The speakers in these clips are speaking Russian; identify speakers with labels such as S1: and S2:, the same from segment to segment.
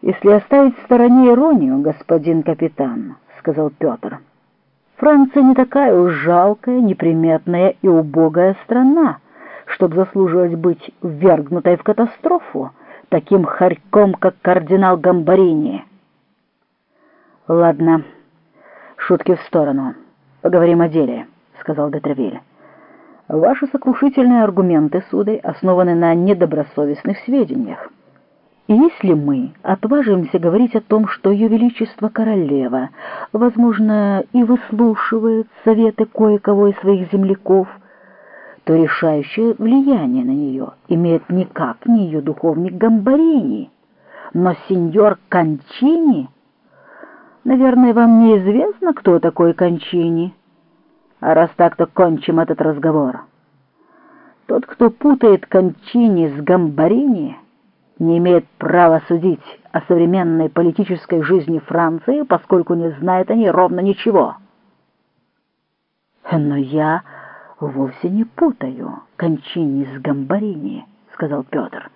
S1: «Если оставить в стороне иронию, господин капитан», — сказал Петр, — «Франция не такая уж жалкая, неприметная и убогая страна, чтобы заслуживать быть ввергнутой в катастрофу таким хорьком, как кардинал Гамбарини». «Ладно, шутки в сторону. Поговорим о деле», — сказал Детревиль. «Ваши сокрушительные аргументы, сударь, основаны на недобросовестных сведениях. Если мы отважимся говорить о том, что Ее Величество Королева, возможно, и выслушивает советы кое-кого из своих земляков, то решающее влияние на нее имеет никак не ее духовник Гамбарини, но сеньор Кончини. Наверное, вам неизвестно, кто такой Кончини? А раз так, то кончим этот разговор. Тот, кто путает Кончини с Гамбарини — не имеет права судить о современной политической жизни Франции, поскольку не знает о ней ровно ничего. «Но я вовсе не путаю Кончини с Гамбарини», — сказал Петр.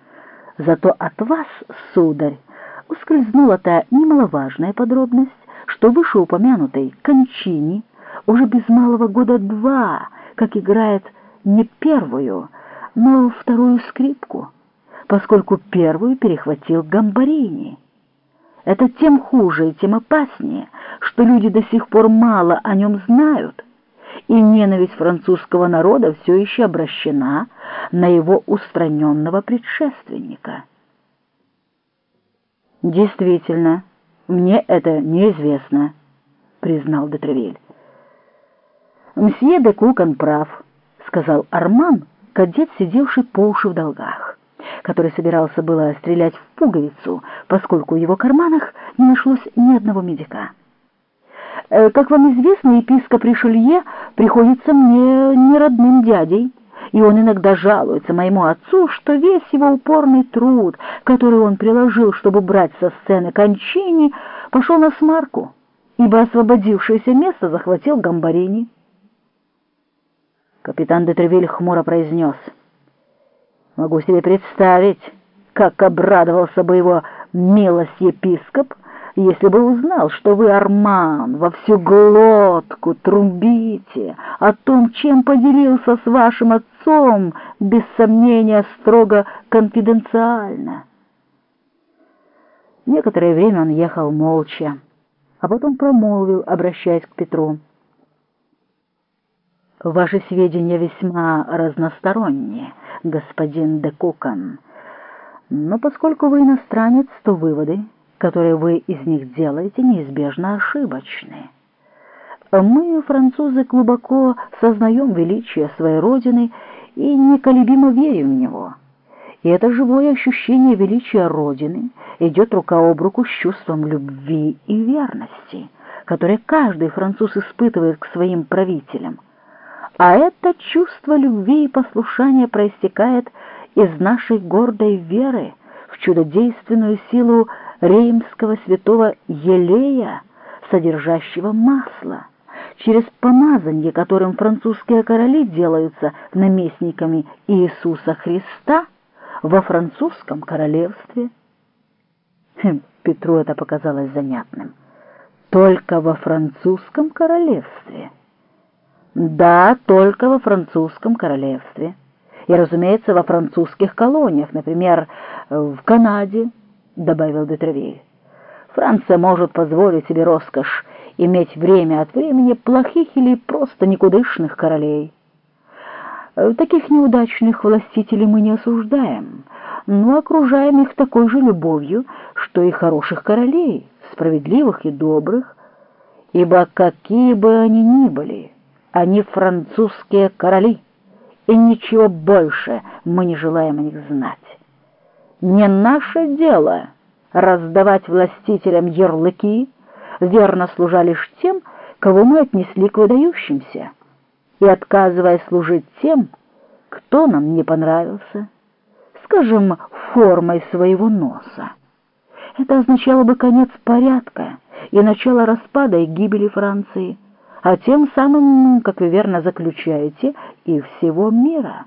S1: «Зато от вас, сударь, ускользнула та немаловажная подробность, что вышеупомянутый Кончини уже без малого года два, как играет не первую, но вторую скрипку» поскольку первую перехватил Гамбарини. Это тем хуже и тем опаснее, что люди до сих пор мало о нем знают, и ненависть французского народа все еще обращена на его устраненного предшественника. «Действительно, мне это неизвестно», — признал Детревиль. «Мсье де Кукан прав», — сказал Арман, кадет, сидевший по уши в долгах который собирался было стрелять в пуговицу, поскольку в его карманах не нашлось ни одного медика. Э, «Как вам известно, епископ Ришелье приходится мне неродным дядей, и он иногда жалуется моему отцу, что весь его упорный труд, который он приложил, чтобы брать со сцены кончини, пошел на смарку, ибо освободившееся место захватил Гамбарини». Капитан Детревиль хмуро произнес — Могу себе представить, как обрадовался бы его милость епископ, если бы узнал, что вы, Арман, во всю глотку трубите о том, чем поделился с вашим отцом, без сомнения, строго конфиденциально. Некоторое время он ехал молча, а потом промолвил, обращаясь к Петру. «Ваши сведения весьма разносторонние» господин де Кукан. Но поскольку вы иностранец, то выводы, которые вы из них делаете, неизбежно ошибочны. Мы, французы, глубоко сознаем величие своей Родины и неколебимо верим в него. И это живое ощущение величия Родины идет рука об руку с чувством любви и верности, которое каждый француз испытывает к своим правителям. А это чувство любви и послушания проистекает из нашей гордой веры в чудодейственную силу римского святого Елея, содержащего масло, через помазание, которым французские короли делаются наместниками Иисуса Христа во французском королевстве. Хм, Петру это показалось занятным. Только во французском королевстве. Да, только во французском королевстве. И, разумеется, во французских колониях, например, в Канаде, добавил Детревиль. Франция может позволить себе роскошь иметь время от времени плохих или просто никудышных королей. Таких неудачных властителей мы не осуждаем, но окружаем их такой же любовью, что и хороших королей, справедливых и добрых, ибо какие бы они ни были, они французские короли, и ничего больше мы не желаем о них знать. Не наше дело раздавать властителям ярлыки, верно служа лишь тем, кого мы отнесли к выдающимся, и отказывая служить тем, кто нам не понравился, скажем, формой своего носа. Это означало бы конец порядка и начало распада и гибели Франции, а тем самым, как вы верно заключаете, и всего мира.